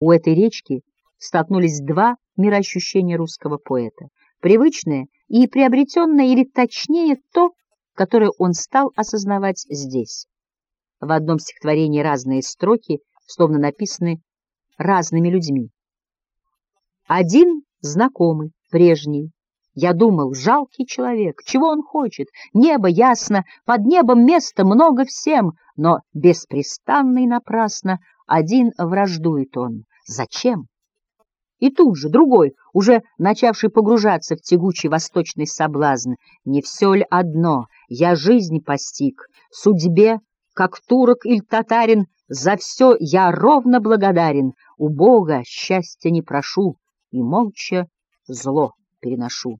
У этой речки столкнулись два мироощущения русского поэта, привычное и приобретенное, или точнее то, которое он стал осознавать здесь. В одном стихотворении разные строки, словно написаны разными людьми. Один знакомый, прежний, я думал, жалкий человек, чего он хочет? Небо ясно, под небом места много всем, но беспрестанно и напрасно один враждует он. Зачем? И тут же другой, уже начавший погружаться в тягучий восточный соблазн. Не все ли одно? Я жизнь постиг, судьбе, как турок или татарин, за все я ровно благодарен, у Бога счастья не прошу и молча зло переношу.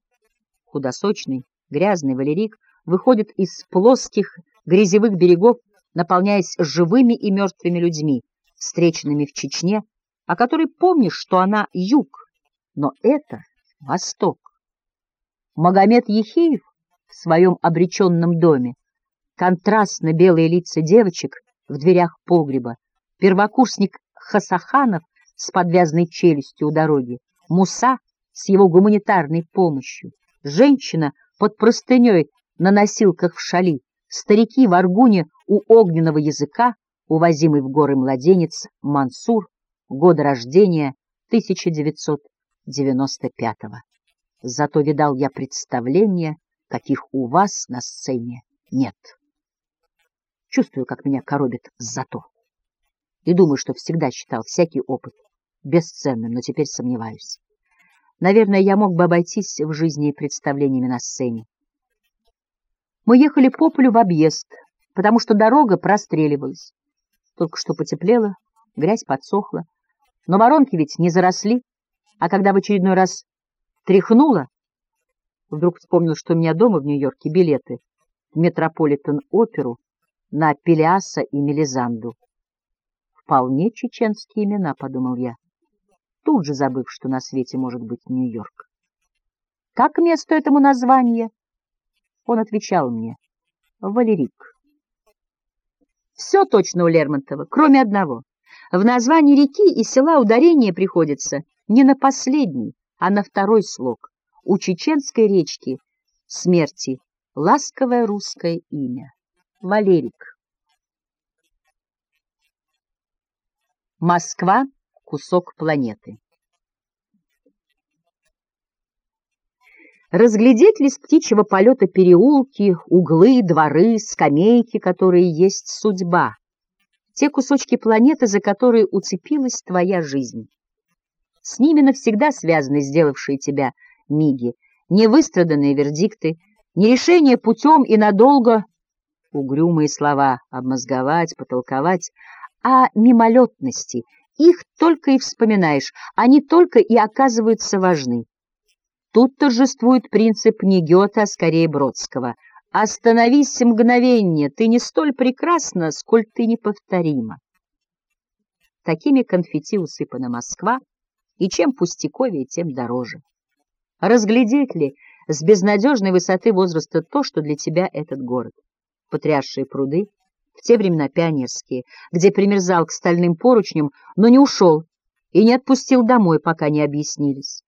Худосочный, грязный Валерик выходит из плоских грязевых берегов, наполняясь живыми и мертвыми людьми, встреченными в Чечне, о которой помнишь, что она юг, но это восток. Магомед Ехиев в своем обреченном доме, контрастно белые лица девочек в дверях погреба, первокурсник Хасаханов с подвязанной челюстью у дороги, Муса с его гуманитарной помощью, женщина под простыней на носилках в шали, старики в аргуне у огненного языка, увозимый в горы младенец Мансур, года рождения 1995-го. Зато видал я представления, каких у вас на сцене нет. Чувствую, как меня коробит зато. И думаю, что всегда считал всякий опыт бесценным, но теперь сомневаюсь. Наверное, я мог бы обойтись в жизни представлениями на сцене. Мы ехали по полю в объезд, потому что дорога простреливалась. Только что потеплело, грязь подсохла, но воронки ведь не заросли, а когда в очередной раз тряхнула, вдруг вспомнил, что у меня дома в Нью-Йорке билеты в Метрополитен-оперу на Пелиаса и Мелизанду. Вполне чеченские имена, — подумал я тут же забыв, что на свете может быть Нью-Йорк. «Как место этому название?» Он отвечал мне. «Валерик». Все точно у Лермонтова, кроме одного. В названии реки и села ударение приходится не на последний, а на второй слог. У чеченской речки смерти ласковое русское имя. Валерик. Москва кусок планеты. Разглядеть ли с птичьего полета переулки, углы, дворы, скамейки, которые есть судьба, те кусочки планеты, за которые уцепилась твоя жизнь. С ними навсегда связаны сделавшие тебя миги, невыстраданные вердикты, не решение путем и надолго, угрюмые слова обмозговать, потолковать, а мимолетности — их только и вспоминаешь, они только и оказываются важны. Тут торжествует принцип не Гёте, а скорее Бродского. «Остановись мгновение, ты не столь прекрасна, сколь ты неповторима». Такими конфетти усыпана Москва, и чем пустяковее, тем дороже. Разглядеть ли с безнадежной высоты возраста то, что для тебя этот город? Потрясшие пруды, в те времена пионерские, где примерзал к стальным поручням, но не ушел и не отпустил домой, пока не объяснились.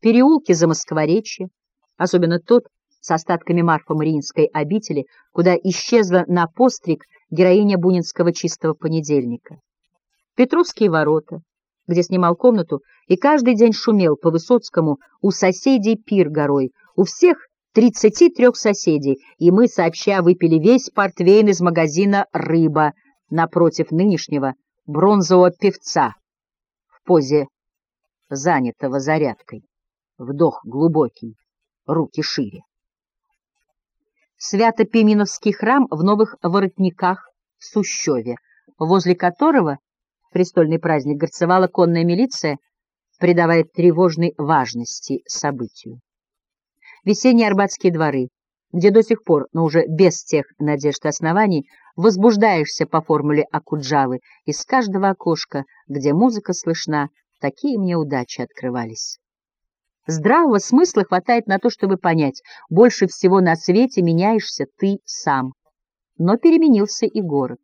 Переулки за Москворечье, особенно тот с остатками Марфа-Мариинской обители, куда исчезла на постриг героиня бунинского чистого понедельника. Петровские ворота, где снимал комнату и каждый день шумел по Высоцкому у соседей пир горой, у всех тридцати трех соседей, и мы сообща выпили весь портвейн из магазина «Рыба» напротив нынешнего бронзового певца в позе занятого зарядкой. Вдох глубокий, руки шире. Свято-Пименовский храм в Новых Воротниках в Сущеве, возле которого престольный праздник горцевала конная милиция, придавая тревожной важности событию весенние арбатские дворы, где до сих пор, но уже без тех надежд и оснований, возбуждаешься по формуле Акуджавы, из каждого окошка, где музыка слышна, такие мне удачи открывались. Здравого смысла хватает на то, чтобы понять, больше всего на свете меняешься ты сам. Но переменился и город.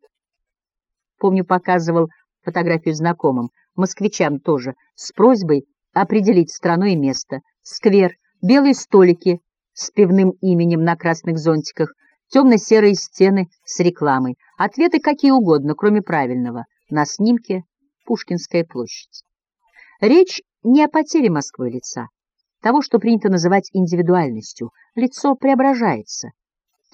Помню, показывал фотографию знакомым, москвичам тоже, с просьбой определить страну и место, сквер, белые столики с пивным именем на красных зонтиках, темно-серые стены с рекламой, ответы какие угодно, кроме правильного, на снимке Пушкинская площадь. Речь не о потере Москвы лица, того, что принято называть индивидуальностью. Лицо преображается,